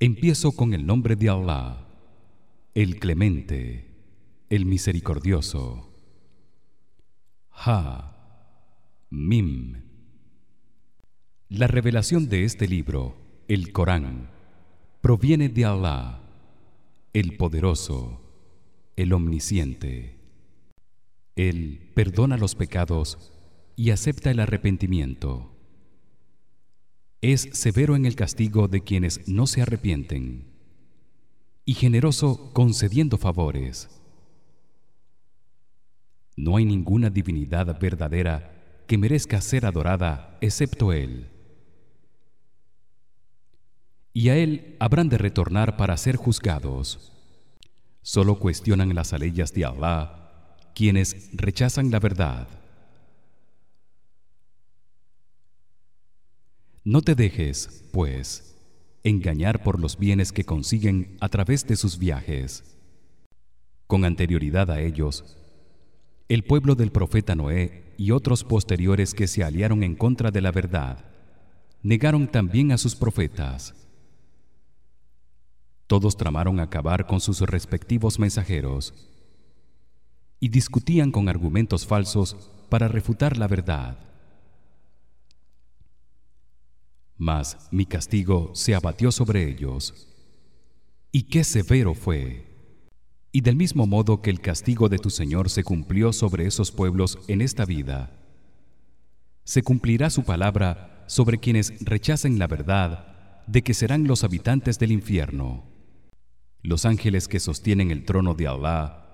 Empiezo con el nombre de Allah, el Clemente, el Misericordioso. Ha Mim La revelación de este libro, el Corán, proviene de Allah, el Poderoso, el Omnisciente. Él perdona los pecados y acepta el arrepentimiento. Es severo en el castigo de quienes no se arrepienten y generoso concediendo favores. No hay ninguna divinidad verdadera que merezca ser adorada excepto él. Y a él habrán de retornar para ser juzgados. Solo cuestionan las leyes de Allah quienes rechazan la verdad. No te dejes, pues, engañar por los bienes que consiguen a través de sus viajes. Con anterioridad a ellos, el pueblo del profeta Noé y otros posteriores que se aliaron en contra de la verdad negaron también a sus profetas. Todos tramaron acabar con sus respectivos mensajeros y discutían con argumentos falsos para refutar la verdad. Mas mi castigo se abatió sobre ellos. Y qué severo fue. Y del mismo modo que el castigo de tu Señor se cumplió sobre esos pueblos en esta vida se cumplirá su palabra sobre quienes rechacen la verdad de que serán los habitantes del infierno. Los ángeles que sostienen el trono de Allah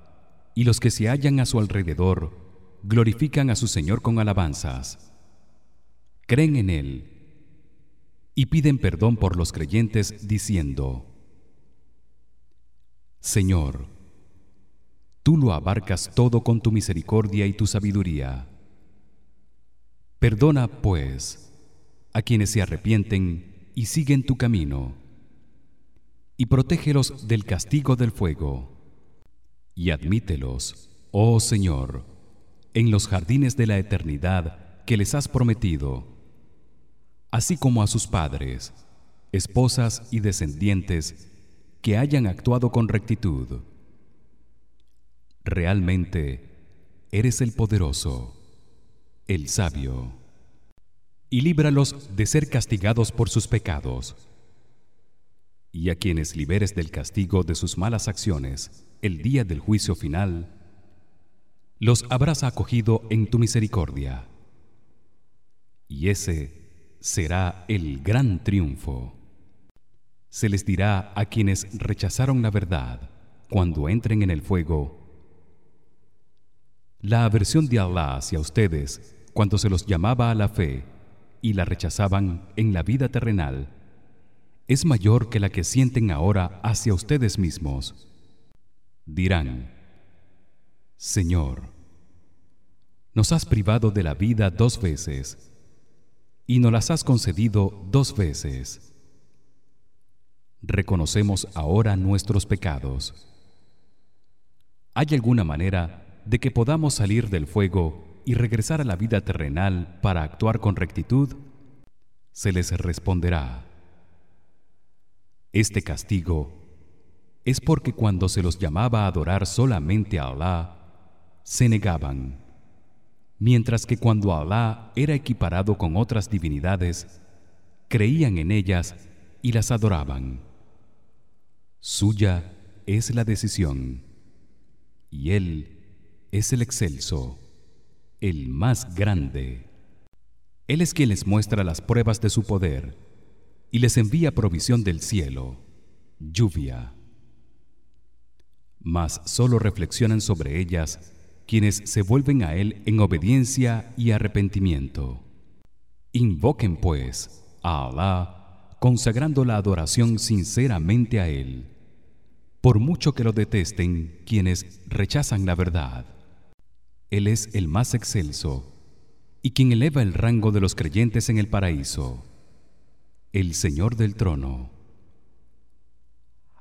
y los que se hallan a su alrededor glorifican a su Señor con alabanzas. Creen en él y piden perdón por los creyentes diciendo Señor tú lo abarcas todo con tu misericordia y tu sabiduría. Perdona pues a quienes se arrepienten y siguen tu camino y protégelos del castigo del fuego y admítelos oh Señor en los jardines de la eternidad que les has prometido así como a sus padres, esposas y descendientes que hayan actuado con rectitud. Realmente eres el poderoso, el sabio. Y líbralos de ser castigados por sus pecados. Y a quienes liberes del castigo de sus malas acciones el día del juicio final, los habrás acogido en tu misericordia. Y ese será el gran triunfo. Se les dirá a quienes rechazaron la verdad cuando entren en el fuego la aversión de Allah hacia ustedes cuando se los llamaba a la fe y la rechazaban en la vida terrenal es mayor que la que sienten ahora hacia ustedes mismos. Dirán: Señor, nos has privado de la vida dos veces y nos las has concedido dos veces. Reconocemos ahora nuestros pecados. ¿Hay alguna manera de que podamos salir del fuego y regresar a la vida terrenal para actuar con rectitud? Se les responderá: Este castigo es porque cuando se los llamaba a adorar solamente a Allah, se negaban mientras que cuando Alá era equiparado con otras divinidades creían en ellas y las adoraban. Suya es la decisión y él es el excelso el más grande. Él es quien les muestra las pruebas de su poder y les envía provisión del cielo lluvia. Mas solo reflexionan sobre ellas quienes se vuelven a él en obediencia y arrepentimiento. Invoquen pues a Alá consagrando la adoración sinceramente a él. Por mucho que lo detesten quienes rechazan la verdad. Él es el más excelso y quien eleva el rango de los creyentes en el paraíso el señor del trono.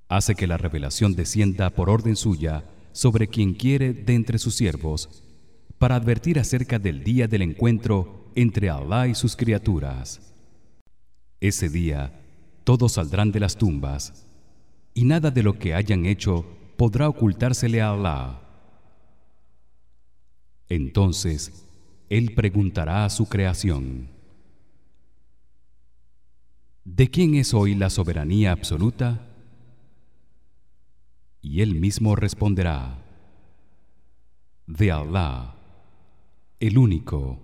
Hace que la revelación descienda por orden suya sobre quien quiere de entre sus siervos para advertir acerca del día del encuentro entre Allah y sus criaturas. Ese día todos saldrán de las tumbas y nada de lo que hayan hecho podrá ocultársele a Allah entonces él preguntará a su creación ¿De quién es hoy la soberanía absoluta? Y él mismo responderá: De Allah, el único,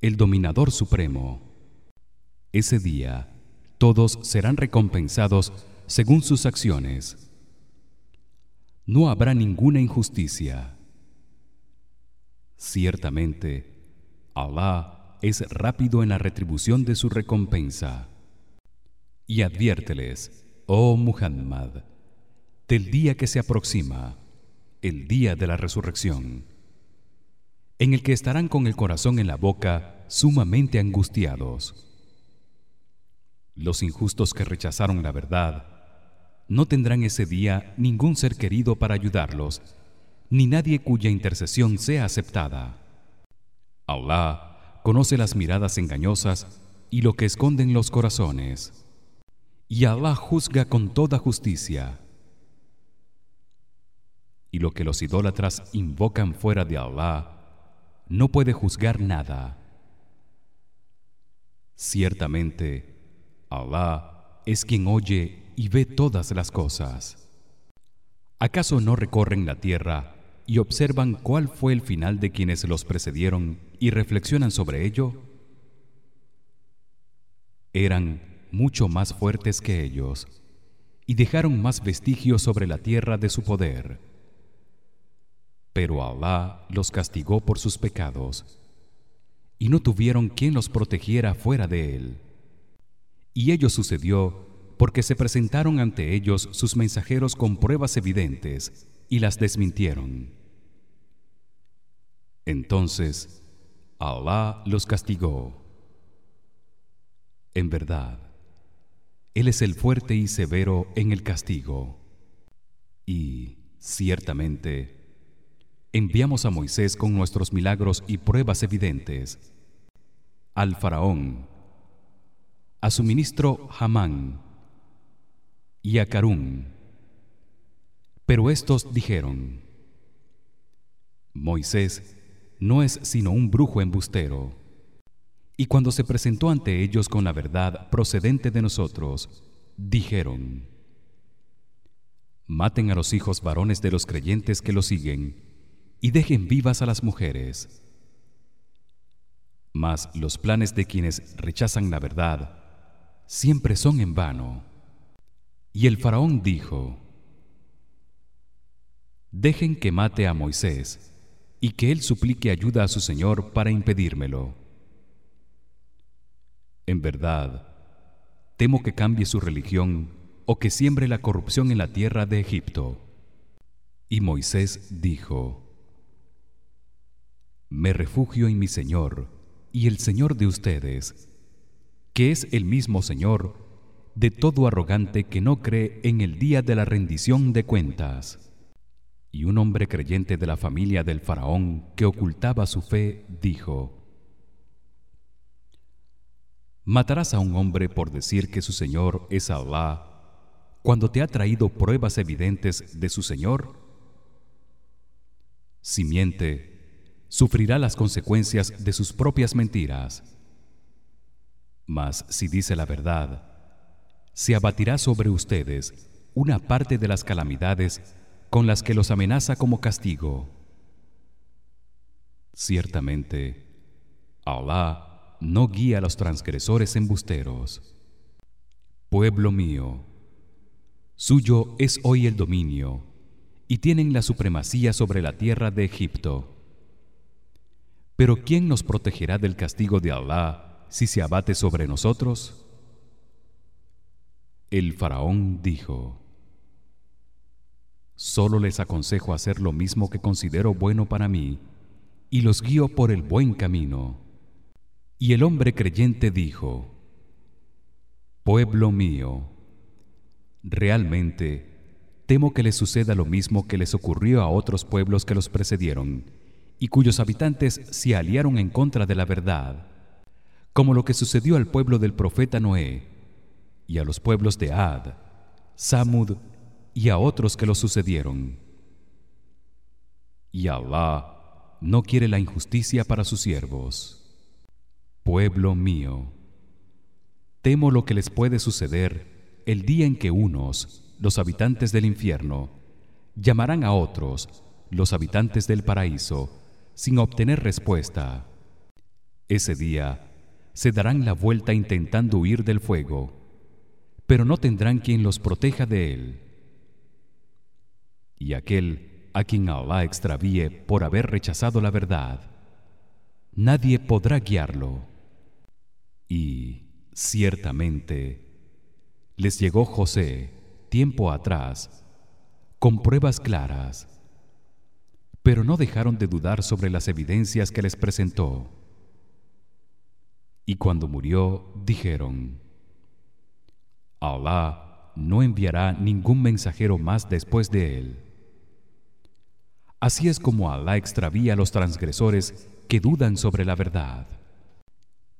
el dominador supremo. Ese día todos serán recompensados según sus acciones. No habrá ninguna injusticia. Ciertamente, Allah es rápido en la retribución de su recompensa y adviérteles, oh Muhammad, del día que se aproxima, el día de la resurrección, en el que estarán con el corazón en la boca, sumamente angustiados. Los injustos que rechazaron la verdad no tendrán ese día ningún ser querido para ayudarlos, ni nadie cuya intercesión sea aceptada. Allah conoce las miradas engañosas y lo que esconden los corazones y Allah juzga con toda justicia. Y lo que los idólatras invocan fuera de Allah no puede juzgar nada. Ciertamente Allah es quien oye y ve todas las cosas. ¿Acaso no recorren la tierra y observan cuál fue el final de quienes los precedieron y reflexionan sobre ello? Eran mucho más fuertes que ellos y dejaron más vestigios sobre la tierra de su poder pero Allah los castigó por sus pecados y no tuvieron quien los protegiera fuera de él y ello sucedió porque se presentaron ante ellos sus mensajeros con pruebas evidentes y las desmintieron entonces Allah los castigó en verdad él es el fuerte y severo en el castigo. Y ciertamente enviamos a Moisés con nuestros milagros y pruebas evidentes al faraón, a su ministro Hamán y a Carún. Pero estos dijeron: Moisés no es sino un brujo embustero. Y cuando se presentó ante ellos con la verdad procedente de nosotros, dijeron: Maten a los hijos varones de los creyentes que lo siguen y dejen vivas a las mujeres. Mas los planes de quienes rechazan la verdad siempre son en vano. Y el faraón dijo: Dejen que mate a Moisés y que él suplique ayuda a su señor para impedírmelo. En verdad, temo que cambie su religión o que siembre la corrupción en la tierra de Egipto. Y Moisés dijo: Me refugio en mi Señor y el Señor de ustedes, que es el mismo Señor de todo arrogante que no cree en el día de la rendición de cuentas. Y un hombre creyente de la familia del faraón que ocultaba su fe dijo: ¿Matarás a un hombre por decir que su Señor es Allah cuando te ha traído pruebas evidentes de su Señor? Si miente, sufrirá las consecuencias de sus propias mentiras. Mas si dice la verdad, se abatirá sobre ustedes una parte de las calamidades con las que los amenaza como castigo. Ciertamente, Allah no guía a los transgresores embusteros. Pueblo mío, suyo es hoy el dominio y tienen la supremacía sobre la tierra de Egipto. Pero ¿quién nos protegerá del castigo de Allah si se abate sobre nosotros? El faraón dijo: Solo les aconsejo hacer lo mismo que considero bueno para mí y los guío por el buen camino. Y el hombre creyente dijo: Pueblo mío, realmente temo que les suceda lo mismo que les ocurrió a otros pueblos que los precedieron y cuyos habitantes se aliaron en contra de la verdad, como lo que sucedió al pueblo del profeta Noé y a los pueblos de Ad, Samud y a otros que lo sucedieron. Y Allah no quiere la injusticia para sus siervos. Pueblo mío, temo lo que les puede suceder el día en que unos, los habitantes del infierno, llamarán a otros, los habitantes del paraíso, sin obtener respuesta. Ese día se darán la vuelta intentando huir del fuego, pero no tendrán quien los proteja de él. Y aquel a quien Allah extravíe por haber rechazado la verdad, nadie podrá guiarlo. Y ciertamente les llegó José tiempo atrás con pruebas claras, pero no dejaron de dudar sobre las evidencias que les presentó. Y cuando murió, dijeron: Allah no enviará ningún mensajero más después de él. Así es como Allah extravía a los transgresores que dudan sobre la verdad.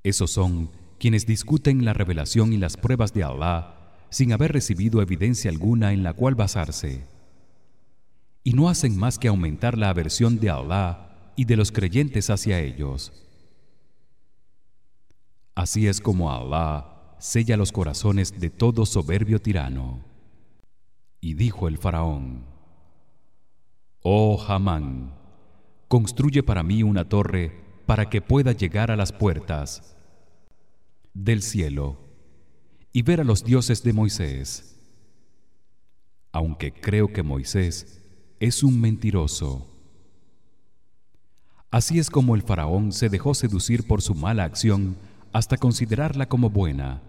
Esos son quienes discuten la revelación y las pruebas de Allah sin haber recibido evidencia alguna en la cual basarse. Y no hacen más que aumentar la aversión de Allah y de los creyentes hacia ellos. Así es como Allah sella los corazones de todo soberbio tirano. Y dijo el faraón: Oh Hamán, construye para mí una torre para que pueda llegar a las puertas del cielo y ver a los dioses de Moisés. Aunque creo que Moisés es un mentiroso. Así es como el faraón se dejó seducir por su mala acción hasta considerarla como buena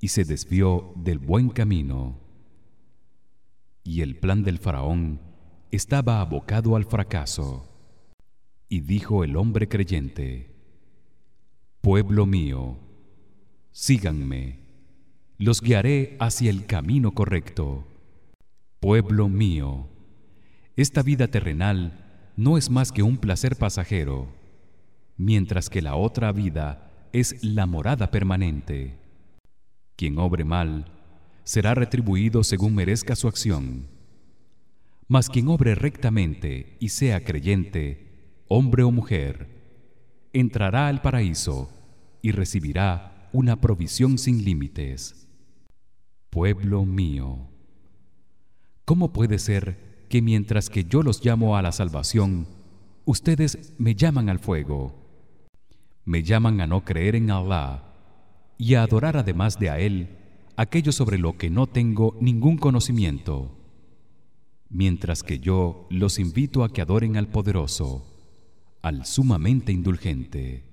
y se desvió del buen camino. Y el plan del faraón estaba abocado al fracaso. Y dijo el hombre creyente: Pueblo mío, síganme los guiaré hacia el camino correcto pueblo mío esta vida terrenal no es más que un placer pasajero mientras que la otra vida es la morada permanente quien obre mal será retribuido según merezca su acción mas quien obre rectamente y sea creyente hombre o mujer entrará al paraíso y recibirá una provisión sin límites. Pueblo mío, ¿cómo puede ser que mientras que yo los llamo a la salvación, ustedes me llaman al fuego? Me llaman a no creer en Allah y a adorar además de a él aquello sobre lo que no tengo ningún conocimiento. Mientras que yo los invito a que adoren al poderoso, al sumamente indulgente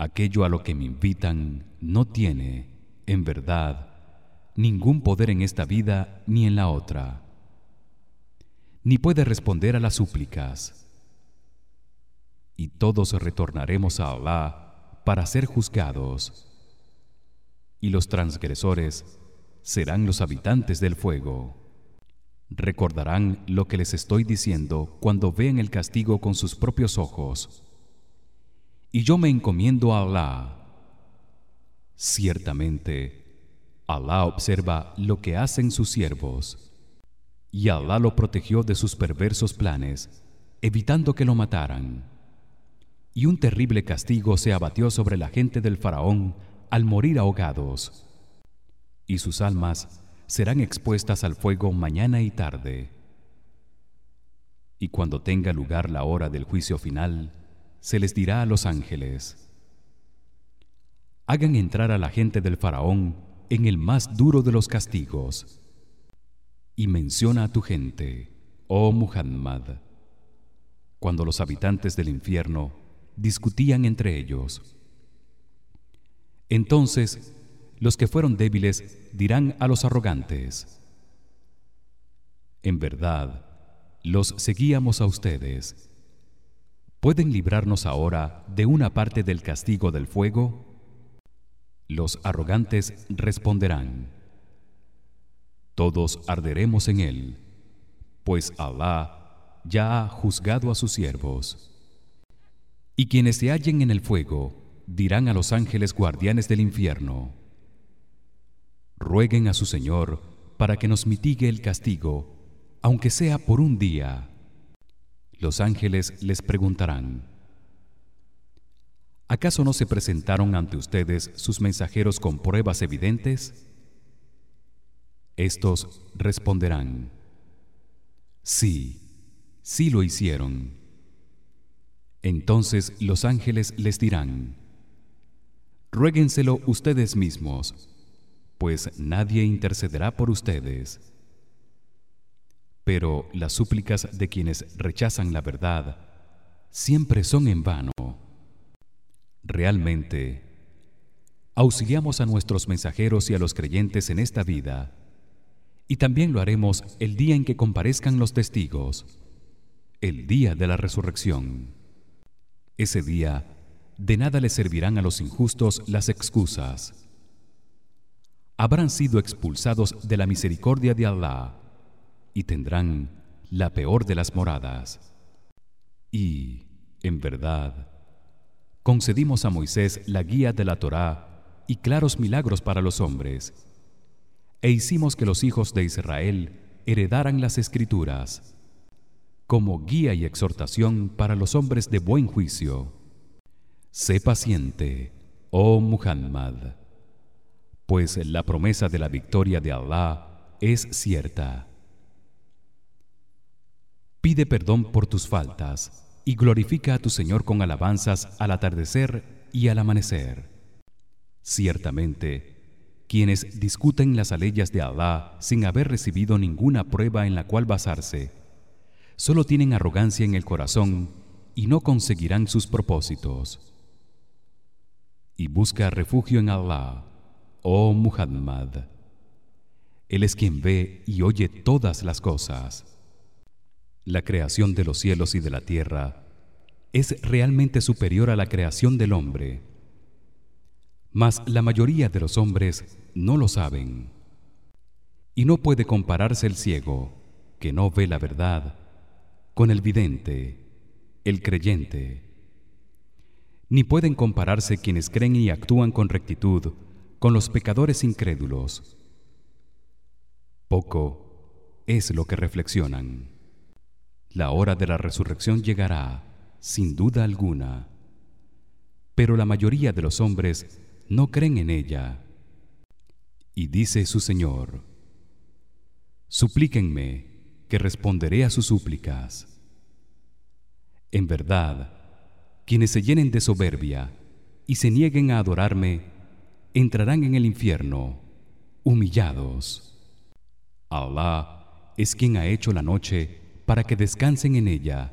aquello a lo que me invitan no tiene en verdad ningún poder en esta vida ni en la otra ni puede responder a las súplicas y todos retornaremos a Allah para ser juzgados y los transgresores serán los habitantes del fuego recordarán lo que les estoy diciendo cuando vean el castigo con sus propios ojos y yo me encomiendo a Allah. Ciertamente, Allah observa lo que hacen sus siervos. Y Allah lo protegió de sus perversos planes, evitando que lo mataran. Y un terrible castigo se abatió sobre la gente del faraón al morir ahogados. Y sus almas serán expuestas al fuego mañana y tarde. Y cuando tenga lugar la hora del juicio final, se les dirá a los ángeles hagan entrar a la gente del faraón en el más duro de los castigos y menciona a tu gente oh Muhammad cuando los habitantes del infierno discutían entre ellos entonces los que fueron débiles dirán a los arrogantes en verdad los seguíamos a ustedes ¿Pueden librarnos ahora de una parte del castigo del fuego? Los arrogantes responderán: Todos arderemos en él, pues Allah ya ha juzgado a sus siervos. Y quienes se hallen en el fuego dirán a los ángeles guardianes del infierno: rueguen a su Señor para que nos mitigue el castigo aunque sea por un día los ángeles les preguntarán ¿Acaso no se presentaron ante ustedes sus mensajeros con pruebas evidentes? Estos responderán: Sí, sí lo hicieron. Entonces los ángeles les dirán: Ruéguenselo ustedes mismos, pues nadie intercederá por ustedes. Pero las súplicas de quienes rechazan la verdad siempre son en vano. Realmente auxiliamos a nuestros mensajeros y a los creyentes en esta vida y también lo haremos el día en que comparezcan los testigos, el día de la resurrección. Ese día de nada les servirán a los injustos las excusas. Habrán sido expulsados de la misericordia de Allah y tendrán la peor de las moradas. Y, en verdad, concedimos a Moisés la guía de la Torá y claros milagros para los hombres e hicimos que los hijos de Israel heredaran las escrituras como guía y exhortación para los hombres de buen juicio sé paciente oh Muhammad pues la promesa de la victoria de Allah es cierta pide perdón por tus faltas y glorifica a tu Señor con alabanzas al atardecer y al amanecer. Ciertamente, quienes discuten las leyes de Allah sin haber recibido ninguna prueba en la cual basarse, solo tienen arrogancia en el corazón y no conseguirán sus propósitos. Y busca refugio en Allah, oh Muhammad. Él es quien ve y oye todas las cosas la creación de los cielos y de la tierra es realmente superior a la creación del hombre mas la mayoría de los hombres no lo saben. Y no puede compararse el ciego que no ve la verdad con el vidente el creyente. Ni pueden compararse quienes creen y actúan con rectitud con los pecadores incrédulos. Poco es lo que reflexionan. La hora de la resurrección llegará sin duda alguna. Pero la mayoría de los hombres no creen en ella. Y dice su Señor Suplíquenme que responderé a sus súplicas. En verdad quienes se llenen de soberbia y se nieguen a adorarme entrarán en el infierno humillados. Allah es quien ha hecho la noche para que descansen en ella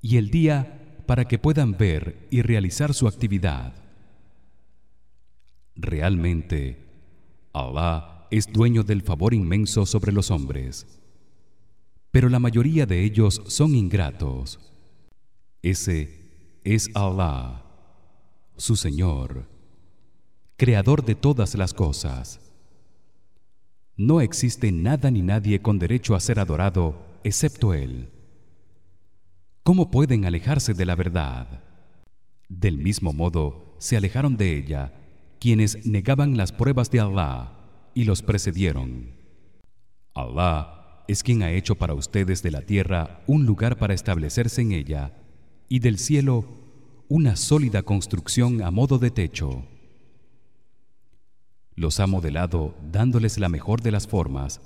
y el día para que puedan ver y realizar su actividad. Realmente Allah es dueño del favor inmenso sobre los hombres. Pero la mayoría de ellos son ingratos. Ese es Allah, su Señor, creador de todas las cosas. No existe nada ni nadie con derecho a ser adorado excepto él. ¿Cómo pueden alejarse de la verdad? Del mismo modo se alejaron de ella quienes negaban las pruebas de Allah y los precedieron. Allah es quien ha hecho para ustedes de la tierra un lugar para establecerse en ella y del cielo una sólida construcción a modo de techo. Los ha modelado dándoles la mejor de las formas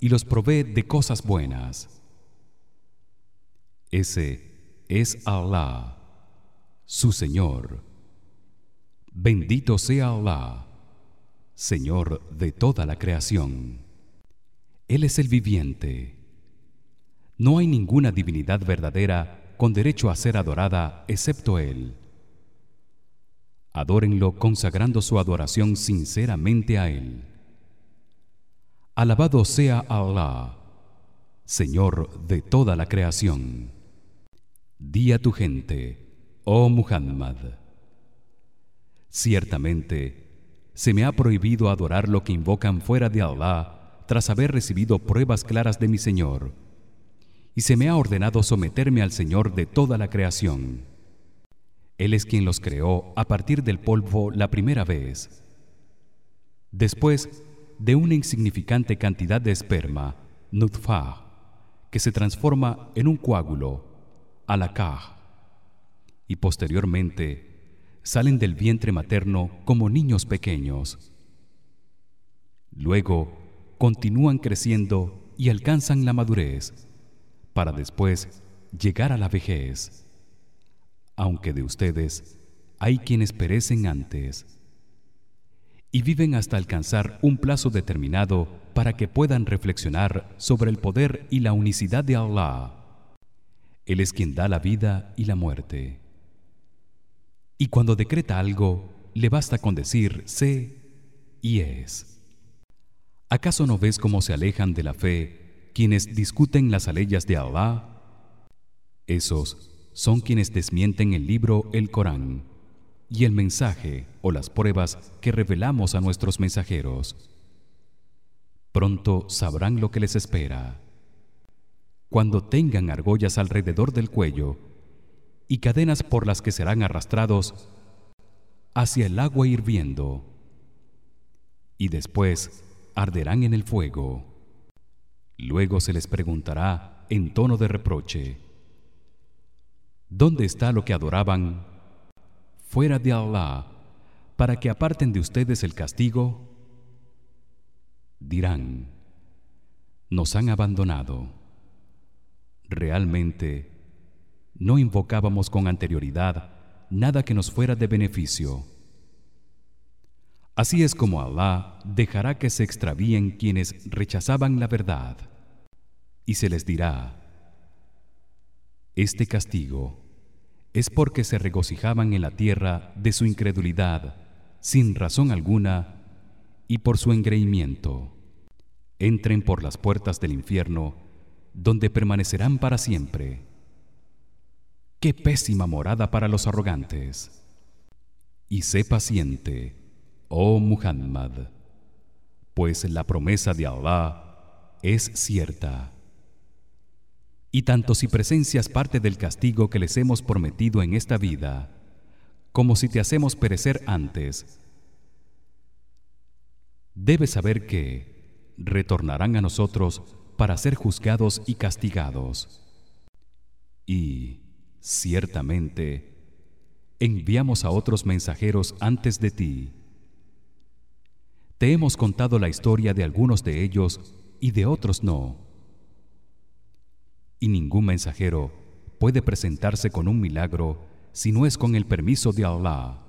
y los provee de cosas buenas. Ese es Allah, su Señor. Bendito sea Allah, Señor de toda la creación. Él es el viviente. No hay ninguna divinidad verdadera con derecho a ser adorada excepto él. Adórenlo consagrando su adoración sinceramente a él. Alabado sea Allah, Señor de toda la creación. Di a tu gente, oh Muhammad, ciertamente se me ha prohibido adorar lo que invocan fuera de Allah tras haber recibido pruebas claras de mi Señor, y se me ha ordenado someterme al Señor de toda la creación. Él es quien los creó a partir del polvo la primera vez. Después de una insignificante cantidad de esperma, nutfah, que se transforma en un coágulo, alaqah, y posteriormente salen del vientre materno como niños pequeños. Luego continúan creciendo y alcanzan la madurez para después llegar a la vejez. Aunque de ustedes hay quienes perecen antes y viven hasta alcanzar un plazo determinado para que puedan reflexionar sobre el poder y la unicidad de Allah. Él es quien da la vida y la muerte. Y cuando decreta algo, le basta con decir sé y es. ¿Acaso no ves cómo se alejan de la fe quienes discuten las leyes de Allah? Esos son quienes desmienten el libro el Corán y el mensaje o las pruebas que revelamos a nuestros mensajeros. Pronto sabrán lo que les espera. Cuando tengan argollas alrededor del cuello y cadenas por las que serán arrastrados hacia el agua hirviendo. Y después arderán en el fuego. Luego se les preguntará en tono de reproche: ¿Dónde está lo que adoraban fuera de Allah para que aparten de ustedes el castigo dirán nos han abandonado. Realmente no invocábamos con anterioridad nada que nos fuera de beneficio. Así es como Allah dejará que se extravíen quienes rechazaban la verdad. Y se les dirá este castigo es porque se regocijaban en la tierra de su incredulidad sin razón alguna y por su engreimiento. Entren por las puertas del infierno donde permanecerán para siempre qué pésima morada para los arrogantes. Y sé paciente oh Muhammad pues la promesa de Allah es cierta. Y tanto si presencias parte del castigo que les hemos prometido en esta vida como si te hacemos perecer antes debes saber que retornarán a nosotros para ser juzgados y castigados. Y ciertamente enviamos a otros mensajeros antes de ti. Te hemos contado la historia de algunos de ellos y de otros no. Y ningún mensajero puede presentarse con un milagro si no es con el permiso de Allah.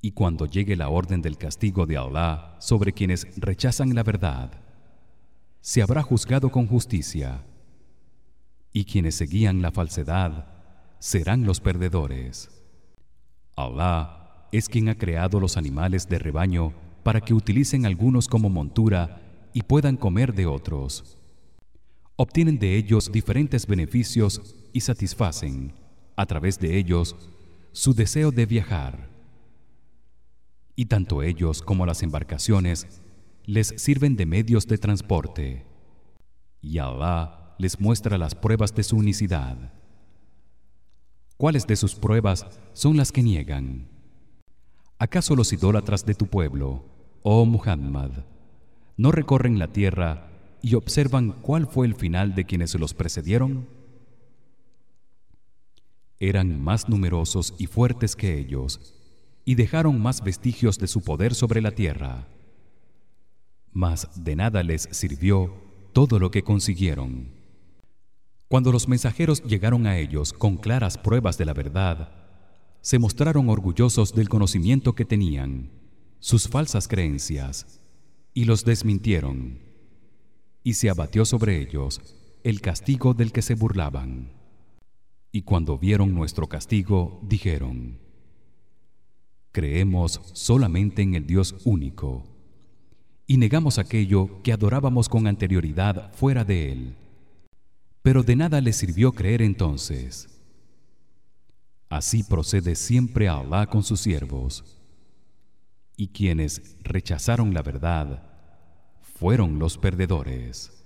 Y cuando llegue la orden del castigo de Allah sobre quienes rechazan la verdad, se habrá juzgado con justicia, y quienes seguían la falsedad serán los perdedores. Allah es quien ha creado los animales de rebaño para que utilicen algunos como montura y puedan comer de otros obtienen de ellos diferentes beneficios y satisfacen a través de ellos su deseo de viajar. Y tanto ellos como las embarcaciones les sirven de medios de transporte. Y Allah les muestra las pruebas de su unicidad. ¿Cuáles de sus pruebas son las que niegan? ¿Acaso los idólatras de tu pueblo, oh Muhammad, no recorren la tierra y observan cuál fue el final de quienes los precedieron eran más numerosos y fuertes que ellos y dejaron más vestigios de su poder sobre la tierra mas de nada les sirvió todo lo que consiguieron cuando los mensajeros llegaron a ellos con claras pruebas de la verdad se mostraron orgullosos del conocimiento que tenían sus falsas creencias y los desmintieron y se abatió sobre ellos el castigo del que se burlaban. Y cuando vieron nuestro castigo, dijeron: Creemos solamente en el Dios único y negamos aquello que adorábamos con anterioridad fuera de él. Pero de nada les sirvió creer entonces. Así procede siempre Allah con sus siervos. Y quienes rechazaron la verdad fueron los perdedores